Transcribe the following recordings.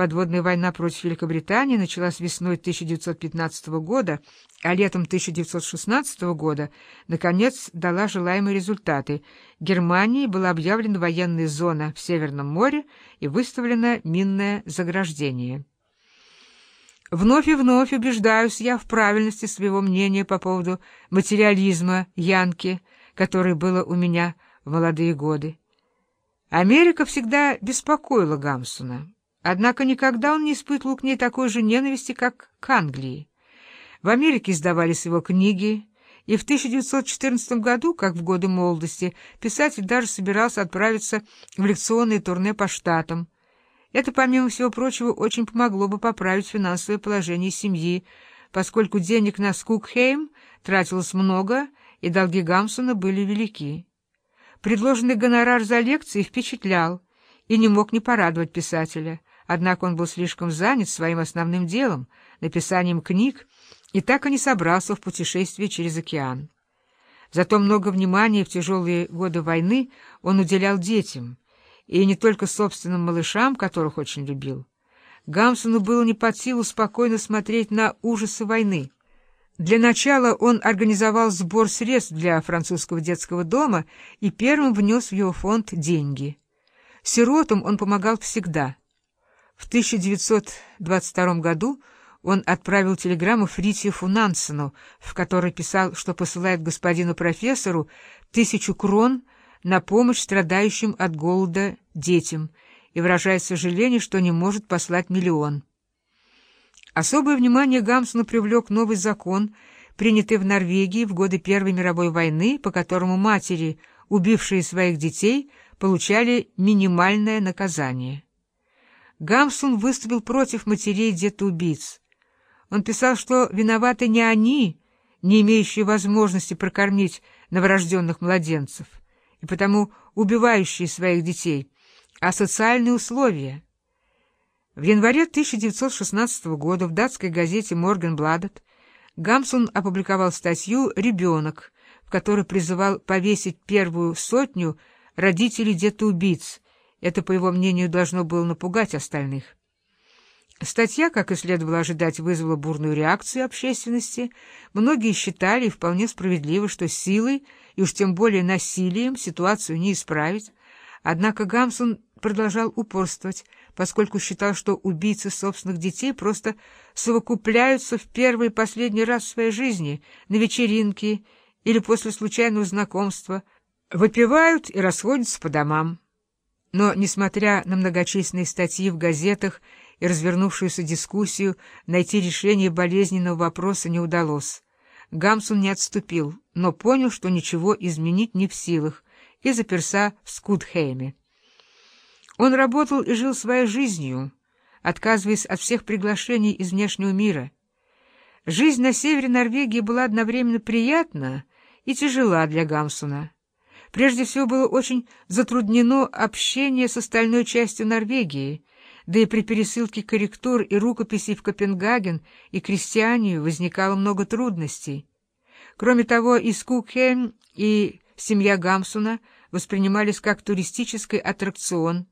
Подводная война против Великобритании началась весной 1915 года, а летом 1916 года, наконец, дала желаемые результаты. Германии была объявлена военная зона в Северном море и выставлено минное заграждение. Вновь и вновь убеждаюсь я в правильности своего мнения по поводу материализма Янки, которое было у меня в молодые годы. Америка всегда беспокоила Гамсуна. Однако никогда он не испытывал к ней такой же ненависти, как к Англии. В Америке издавались его книги, и в 1914 году, как в годы молодости, писатель даже собирался отправиться в лекционное турне по штатам. Это, помимо всего прочего, очень помогло бы поправить финансовое положение семьи, поскольку денег на Скукхейм тратилось много, и долги Гамсона были велики. Предложенный гонорар за лекции впечатлял и не мог не порадовать писателя — Однако он был слишком занят своим основным делом, написанием книг, и так и не собрался в путешествие через океан. Зато много внимания в тяжелые годы войны он уделял детям, и не только собственным малышам, которых очень любил. Гамсону было не под силу спокойно смотреть на ужасы войны. Для начала он организовал сбор средств для французского детского дома и первым внес в его фонд деньги. Сиротам он помогал всегда — в 1922 году он отправил телеграмму Фритьефу Нансену, в которой писал, что посылает господину профессору тысячу крон на помощь страдающим от голода детям и выражает сожаление, что не может послать миллион. Особое внимание Гамсуну привлек новый закон, принятый в Норвегии в годы Первой мировой войны, по которому матери, убившие своих детей, получали минимальное наказание. Гамсун выступил против матерей детоубийц. Он писал, что виноваты не они, не имеющие возможности прокормить новорожденных младенцев, и потому убивающие своих детей, а социальные условия. В январе 1916 года в датской газете «Моргенбладет» Гамсун опубликовал статью «Ребенок», в которой призывал повесить первую сотню родителей детоубийц, это, по его мнению, должно было напугать остальных. Статья, как и следовало ожидать, вызвала бурную реакцию общественности. Многие считали, и вполне справедливо, что силой, и уж тем более насилием, ситуацию не исправить. Однако Гамсун продолжал упорствовать, поскольку считал, что убийцы собственных детей просто совокупляются в первый и последний раз в своей жизни на вечеринке или после случайного знакомства, выпивают и расходятся по домам. Но, несмотря на многочисленные статьи в газетах и развернувшуюся дискуссию, найти решение болезненного вопроса не удалось. Гамсун не отступил, но понял, что ничего изменить не в силах, и заперся в Скудхейме. Он работал и жил своей жизнью, отказываясь от всех приглашений из внешнего мира. Жизнь на севере Норвегии была одновременно приятна и тяжела для Гамсуна. Прежде всего было очень затруднено общение с остальной частью Норвегии, да и при пересылке корректур и рукописей в Копенгаген и Крестьянию возникало много трудностей. Кроме того, и Скукхейм, и семья Гамсуна воспринимались как туристический аттракцион,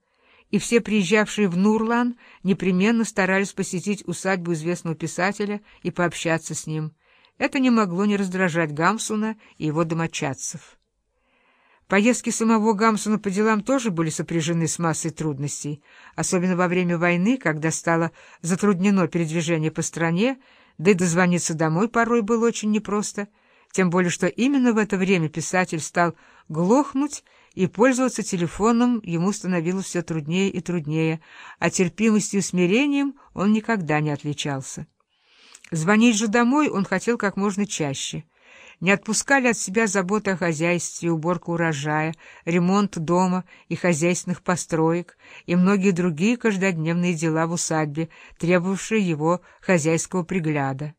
и все приезжавшие в Нурлан непременно старались посетить усадьбу известного писателя и пообщаться с ним. Это не могло не раздражать Гамсуна и его домочадцев. Поездки самого Гамсона по делам тоже были сопряжены с массой трудностей, особенно во время войны, когда стало затруднено передвижение по стране, да и дозвониться домой порой было очень непросто, тем более что именно в это время писатель стал глохнуть, и пользоваться телефоном ему становилось все труднее и труднее, а терпимостью и смирением он никогда не отличался. Звонить же домой он хотел как можно чаще — не отпускали от себя заботы о хозяйстве, уборка урожая, ремонт дома и хозяйственных построек и многие другие каждодневные дела в усадьбе, требовавшие его хозяйского пригляда.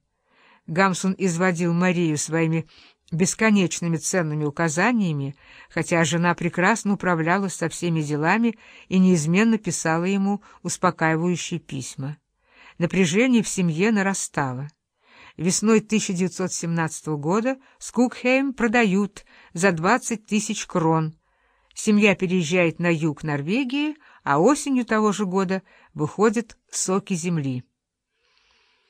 Гамсун изводил Марию своими бесконечными ценными указаниями, хотя жена прекрасно управлялась со всеми делами и неизменно писала ему успокаивающие письма. Напряжение в семье нарастало. Весной 1917 года Скукхейм продают за 20 тысяч крон, Семья переезжает на юг Норвегии, а осенью того же года выходят «Соки земли».